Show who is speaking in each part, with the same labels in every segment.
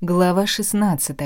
Speaker 1: Глава 16.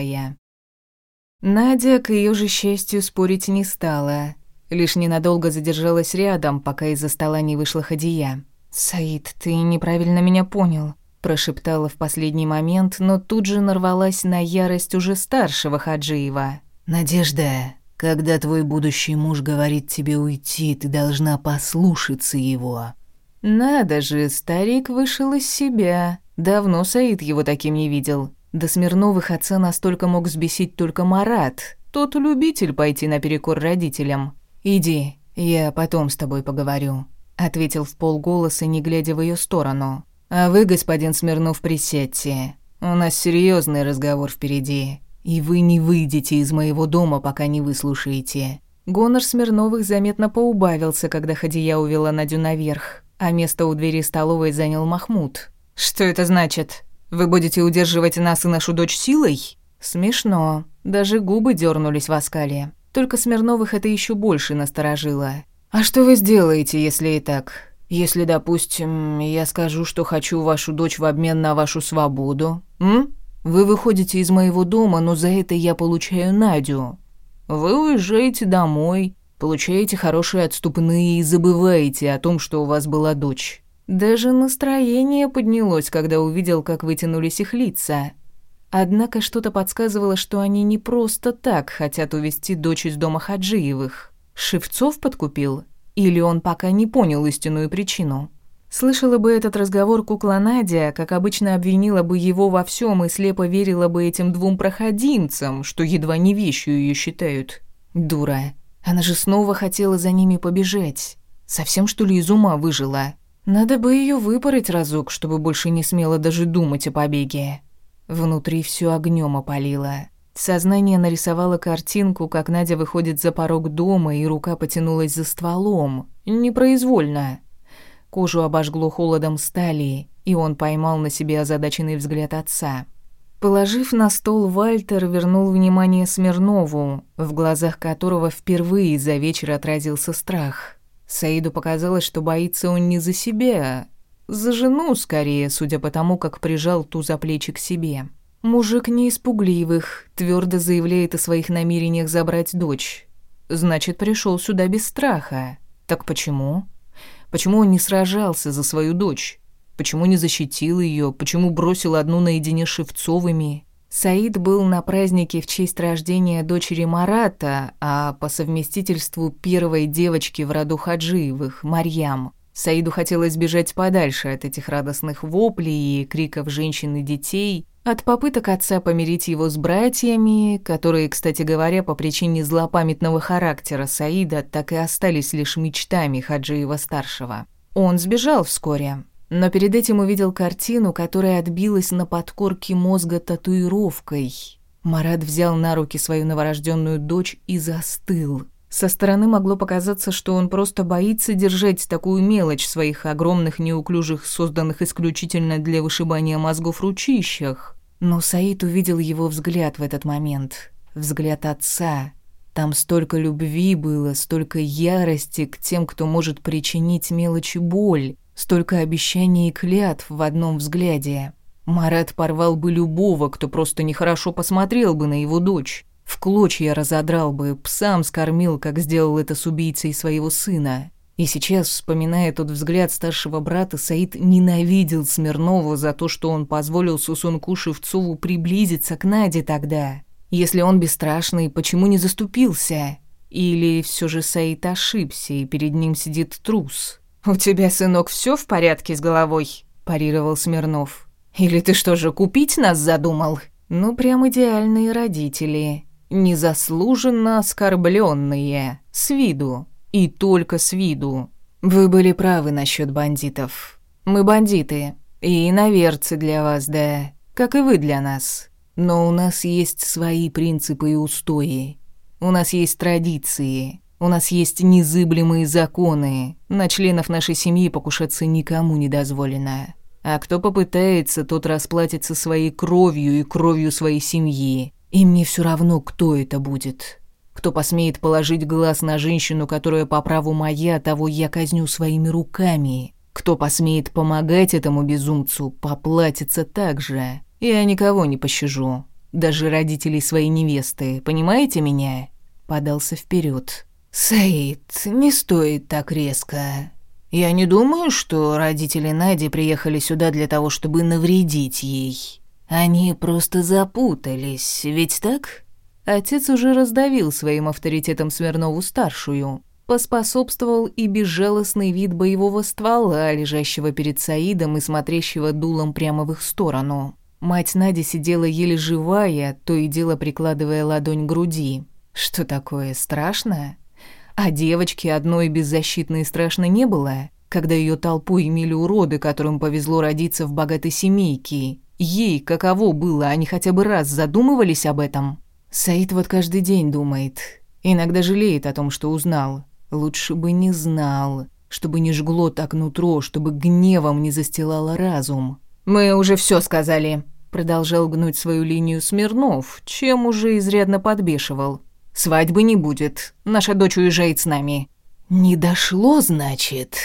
Speaker 1: Надя, к ее же счастью, спорить не стала. Лишь ненадолго задержалась рядом, пока из-за стола не вышла Хадия. «Саид, ты неправильно меня понял», – прошептала в последний момент, но тут же нарвалась на ярость уже старшего Хаджиева.
Speaker 2: «Надежда, когда твой будущий муж говорит тебе уйти, ты должна послушаться его».
Speaker 1: «Надо же, старик вышел из себя. Давно Саид его таким не видел. До Смирновых отца настолько мог взбесить только Марат. Тот любитель пойти наперекор родителям. «Иди, я потом с тобой поговорю», — ответил в полголоса, не глядя в ее сторону. «А вы, господин Смирнов, присядьте. У нас серьезный разговор впереди, и вы не выйдете из моего дома, пока не выслушаете». Гонор Смирновых заметно поубавился, когда Хадия увела Надю наверх, а место у двери столовой занял Махмуд. «Что это значит?» Вы будете удерживать нас и нашу дочь силой? Смешно. Даже губы дернулись в оскале. Только Смирновых это еще больше насторожило. А что вы сделаете, если и так? Если, допустим, я скажу, что хочу вашу дочь в обмен на вашу свободу, м? Вы выходите из моего дома, но за это я получаю Надю. Вы уезжаете домой, получаете хорошие отступные и забываете о том, что у вас была дочь. Даже настроение поднялось, когда увидел, как вытянулись их лица. Однако что-то подсказывало, что они не просто так хотят увести дочь из дома Хаджиевых. Шевцов подкупил? Или он пока не понял истинную причину? Слышала бы этот разговор кукла Надя, как обычно обвинила бы его во всем и слепо верила бы этим двум проходимцам, что едва не вещью ее считают. Дура. Она же снова хотела за ними побежать. Совсем что ли из ума выжила? Надо бы ее выпороть разок, чтобы больше не смела даже думать о побеге. Внутри все огнем опалило. Сознание нарисовало картинку, как Надя выходит за порог дома, и рука потянулась за стволом. Непроизвольно. Кожу обожгло холодом стали, и он поймал на себе озадаченный взгляд отца. Положив на стол, Вальтер вернул внимание Смирнову, в глазах которого впервые за вечер отразился страх. Саиду показалось, что боится он не за себя, за жену скорее, судя по тому, как прижал ту за плечи к себе. Мужик не испугливых, твердо заявляет о своих намерениях забрать дочь. Значит, пришел сюда без страха. Так почему? Почему он не сражался за свою дочь? Почему не защитил ее? Почему бросил одну наедине с Шевцовыми? Саид был на празднике в честь рождения дочери Марата, а по совместительству первой девочки в роду Хаджиевых, Марьям. Саиду хотелось бежать подальше от этих радостных воплей и криков женщин и детей, от попыток отца помирить его с братьями, которые, кстати говоря, по причине злопамятного характера Саида так и остались лишь мечтами Хаджиева-старшего. Он сбежал вскоре, но перед этим увидел картину, которая отбилась на подкорке мозга татуировкой. Марат взял на руки свою новорожденную дочь и застыл. Со стороны могло показаться, что он просто боится держать такую мелочь в своих огромных неуклюжих, созданных исключительно для вышибания мозгов ручищах. Но Саид увидел его взгляд в этот момент. Взгляд отца. Там столько любви было, столько ярости к тем, кто может причинить мелочи боль. Столько обещаний и клятв в одном взгляде. Марат порвал бы любого, кто просто нехорошо посмотрел бы на его дочь. В клочья разодрал бы, псам скормил, как сделал это с убийцей своего сына. И сейчас, вспоминая тот взгляд старшего брата, Саид ненавидел Смирнова за то, что он позволил Сусунку Шевцову приблизиться к Наде тогда. Если он бесстрашный, почему не заступился? Или все же Саид ошибся, и перед ним сидит трус? «У тебя, сынок, все в порядке с головой?» – парировал Смирнов. «Или ты что же, купить нас задумал?» «Ну, прям идеальные родители. Незаслуженно оскорбленные. С виду. И только с виду. Вы были правы насчет бандитов. Мы бандиты. И иноверцы для вас, да. Как и вы для нас. Но у нас есть свои принципы и устои. У нас есть традиции. У нас есть незыблемые законы. На членов нашей семьи покушаться никому не дозволено. А кто попытается, тот расплатится своей кровью и кровью своей семьи. И мне все равно, кто это будет. Кто посмеет положить глаз на женщину, которая по праву моя, того я казню своими руками. Кто посмеет помогать этому безумцу, поплатится так же. Я никого не пощажу, даже родителей своей невесты, понимаете меня?» Подался вперед.
Speaker 2: «Саид, не стоит так резко. Я не думаю, что родители Нади приехали сюда для того, чтобы навредить ей. Они просто запутались, ведь так?»
Speaker 1: Отец уже раздавил своим авторитетом Смирнову-старшую. Поспособствовал и безжалостный вид боевого ствола, лежащего перед Саидом и смотрящего дулом прямо в их сторону. Мать Нади сидела еле живая, то и дело прикладывая ладонь к груди. Что такое, страшно? А девочке одной беззащитной страшно не было, когда ее толпу имели уроды, которым повезло родиться в богатой семейке. Ей каково было, они хотя бы раз задумывались об этом? Саид вот каждый день думает. Иногда жалеет о том, что узнал. Лучше бы не знал, чтобы не жгло так нутро, чтобы гневом не застилало разум. «Мы уже все сказали», — продолжал гнуть свою линию Смирнов, чем уже изрядно подбешивал. «Свадьбы не будет. Наша дочь уезжает с нами».
Speaker 2: «Не дошло, значит?»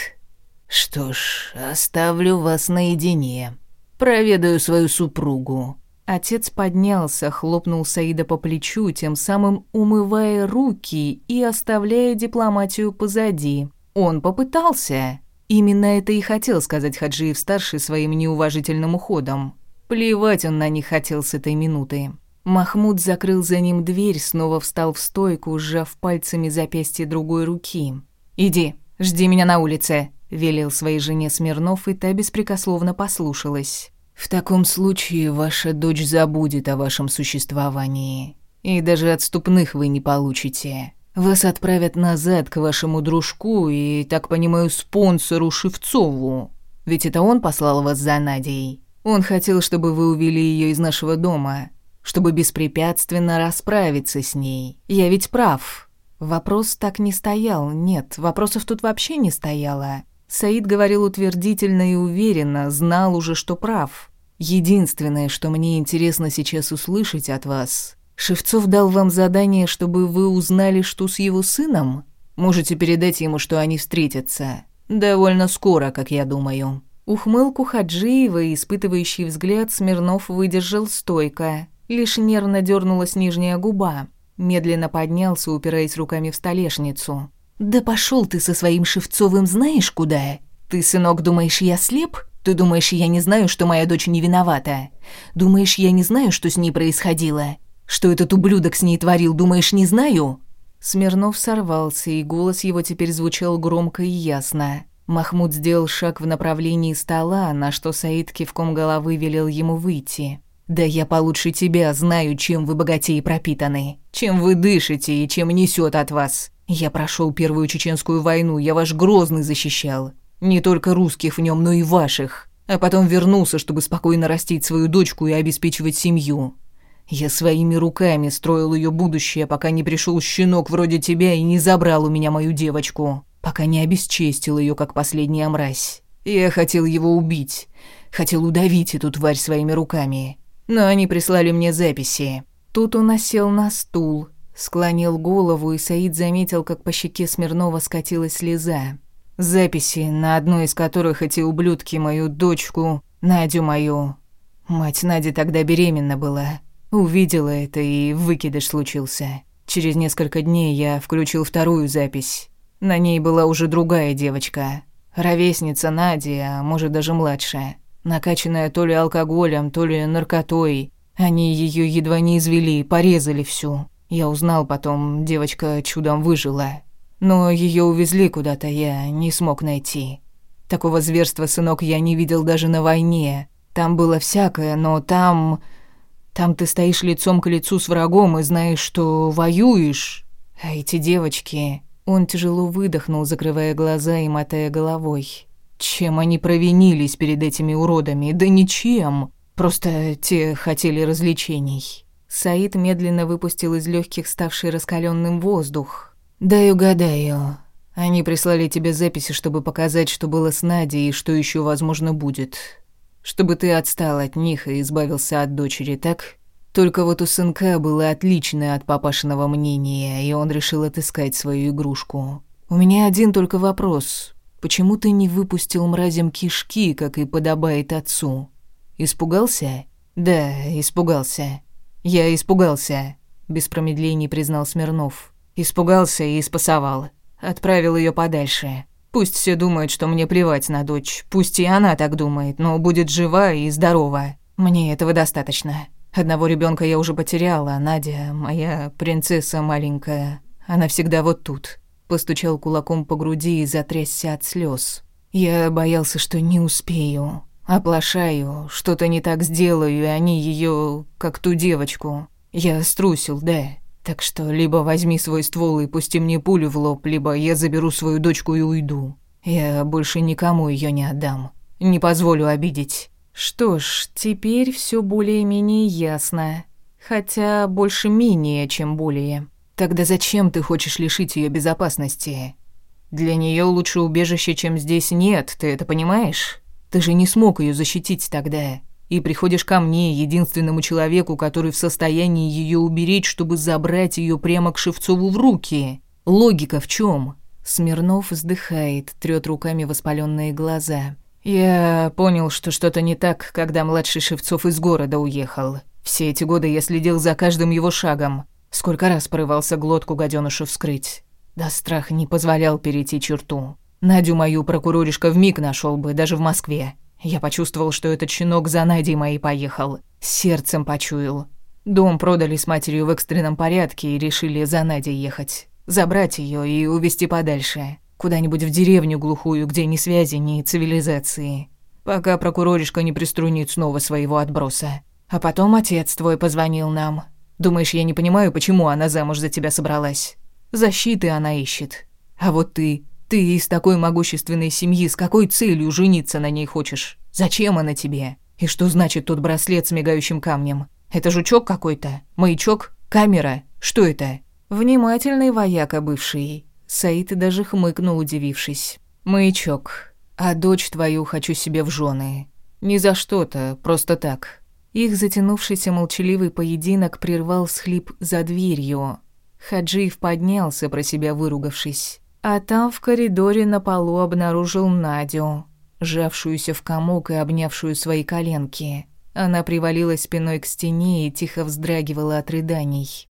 Speaker 2: «Что ж, оставлю вас наедине. Проведаю свою супругу».
Speaker 1: Отец поднялся, хлопнул Саида по плечу, тем самым умывая руки и оставляя дипломатию позади. Он попытался. Именно это и хотел сказать Хаджиев-старший своим неуважительным уходом. Плевать он на них хотел с этой минуты. Махмуд закрыл за ним дверь, снова встал в стойку, сжав пальцами запястье другой руки. «Иди, жди меня на улице», — велел своей жене Смирнов, и та беспрекословно послушалась.
Speaker 2: В таком случае ваша дочь забудет о вашем существовании, и даже отступных вы не получите. Вас отправят назад к вашему дружку и, так понимаю, спонсору Шевцову. Ведь это он послал вас за Надей. Он хотел, чтобы вы увели ее из нашего дома, чтобы беспрепятственно расправиться с ней. Я ведь прав.
Speaker 1: Вопрос так не стоял. Нет, вопросов тут вообще не стояло. Саид говорил утвердительно и уверенно, знал уже, что прав. Единственное, что мне интересно сейчас услышать от вас, Шевцов дал вам задание, чтобы вы узнали, что с его сыном? Можете передать ему, что они встретятся. Довольно скоро, как я думаю». Ухмылку Хаджиева и испытывающий взгляд Смирнов выдержал стойко. Лишь нервно дернулась нижняя губа. Медленно поднялся, упираясь руками в столешницу.
Speaker 2: «Да пошел ты со своим Шевцовым знаешь куда? Ты, сынок, думаешь, я слеп? Ты думаешь, я не знаю, что моя дочь не виновата? Думаешь, я не знаю, что с ней происходило? Что этот ублюдок с ней творил, думаешь, не знаю?»
Speaker 1: Смирнов сорвался, и голос его теперь звучал громко и ясно. Махмуд сделал шаг в направлении стола, на что Саид кивком головы велел ему выйти. «Да я получше тебя знаю, чем вы богатеи пропитаны, чем вы дышите и чем несет от вас. Я прошел Первую Чеченскую войну, я ваш Грозный защищал. Не только русских в нем, но и ваших. А потом вернулся, чтобы спокойно растить свою дочку и обеспечивать семью. Я своими руками строил ее будущее, пока не пришел щенок вроде тебя и не забрал у меня мою девочку, пока не обесчестил ее как последняя мразь. Я хотел его убить, хотел удавить эту тварь своими руками. Но они прислали мне записи. Тут он осел на стул, Склонил голову, и Саид заметил, как по щеке Смирнова скатилась слеза. Записи, на одной из которых эти ублюдки мою дочку, Надю мою. Мать Нади тогда беременна была. Увидела это, и выкидыш случился. Через несколько дней я включил вторую запись. На ней была уже другая девочка. Ровесница Нади, а может даже младшая. Накачанная то ли алкоголем, то ли наркотой. Они ее едва не извели, порезали всю. Я узнал потом, девочка чудом выжила. Но ее увезли куда-то, я не смог найти. Такого зверства, сынок, я не видел даже на войне. Там было всякое, но там... Там ты стоишь лицом к лицу с врагом и знаешь, что воюешь. А эти девочки... Он тяжело выдохнул, закрывая глаза и мотая головой. Чем они провинились перед этими уродами? Да ничем. Просто те хотели развлечений. Саид медленно выпустил из легких ставший раскаленным воздух. «Дай угадаю. Они прислали тебе записи, чтобы показать, что было с Надей и что еще возможно будет. Чтобы ты отстал от них и избавился от дочери, так? Только вот у сынка было отличное от папашиного мнения, и он решил отыскать свою игрушку. У меня один только вопрос. Почему ты не выпустил мразям кишки, как и подобает отцу? Испугался?» «Да, испугался. Я испугался», — без промедлений признал Смирнов. «Испугался и спасовал. Отправил ее подальше. Пусть все думают, что мне плевать на дочь. Пусть и она так думает, но будет жива и здорова. Мне этого достаточно. Одного ребенка я уже потеряла, а Надя, моя принцесса маленькая, она всегда вот тут». Постучал кулаком по груди и затрясся от слез. «Я боялся, что не успею. Оплошаю, что-то не так сделаю, и они ее, как ту девочку. Я струсил, да. Так что либо возьми свой ствол и пусти мне пулю в лоб, либо я заберу свою дочку и уйду. Я больше никому ее не отдам. Не позволю обидеть. Что ж, теперь все более-менее ясно. Хотя больше менее, чем более. Тогда зачем ты хочешь лишить ее безопасности? Для нее лучше убежище, чем здесь нет, ты это понимаешь? Ты же не смог ее защитить тогда. И приходишь ко мне, единственному человеку, который в состоянии ее уберечь, чтобы забрать ее прямо к Шевцову в руки. Логика в чем? Смирнов вздыхает, трёт руками воспаленные глаза. Я понял, что что-то не так, когда младший Шевцов из города уехал. Все эти годы я следил за каждым его шагом. Сколько раз порывался глотку гадёнышу вскрыть. Да страх не позволял перейти черту. Надю мою прокуроришка вмиг нашел бы, даже в Москве. Я почувствовал, что этот щенок за Надей моей поехал. Сердцем почуял. Дом продали с матерью в экстренном порядке и решили за Надей ехать. Забрать ее и увезти подальше. Куда-нибудь в деревню глухую, где ни связи, ни цивилизации. Пока прокуроришка не приструнит снова своего отброса. А потом отец твой позвонил нам. Думаешь, я не понимаю, почему она замуж за тебя собралась? Защиты она ищет. А вот ты, ты из такой могущественной семьи с какой целью жениться на ней хочешь? Зачем она тебе? И что значит тот браслет с мигающим камнем? Это жучок какой-то? Маячок? Камера? Что это? Внимательный вояка бывший. Саид даже хмыкнул, удивившись. Маячок. А дочь твою хочу себе в жены. Не за что-то, просто так. Их затянувшийся молчаливый поединок прервал всхлип за дверью. Хаджиев поднялся, про себя выругавшись. А там в коридоре на полу обнаружил Надю, сжавшуюся в комок и обнявшую свои коленки. Она привалилась спиной к стене и тихо вздрагивала от рыданий.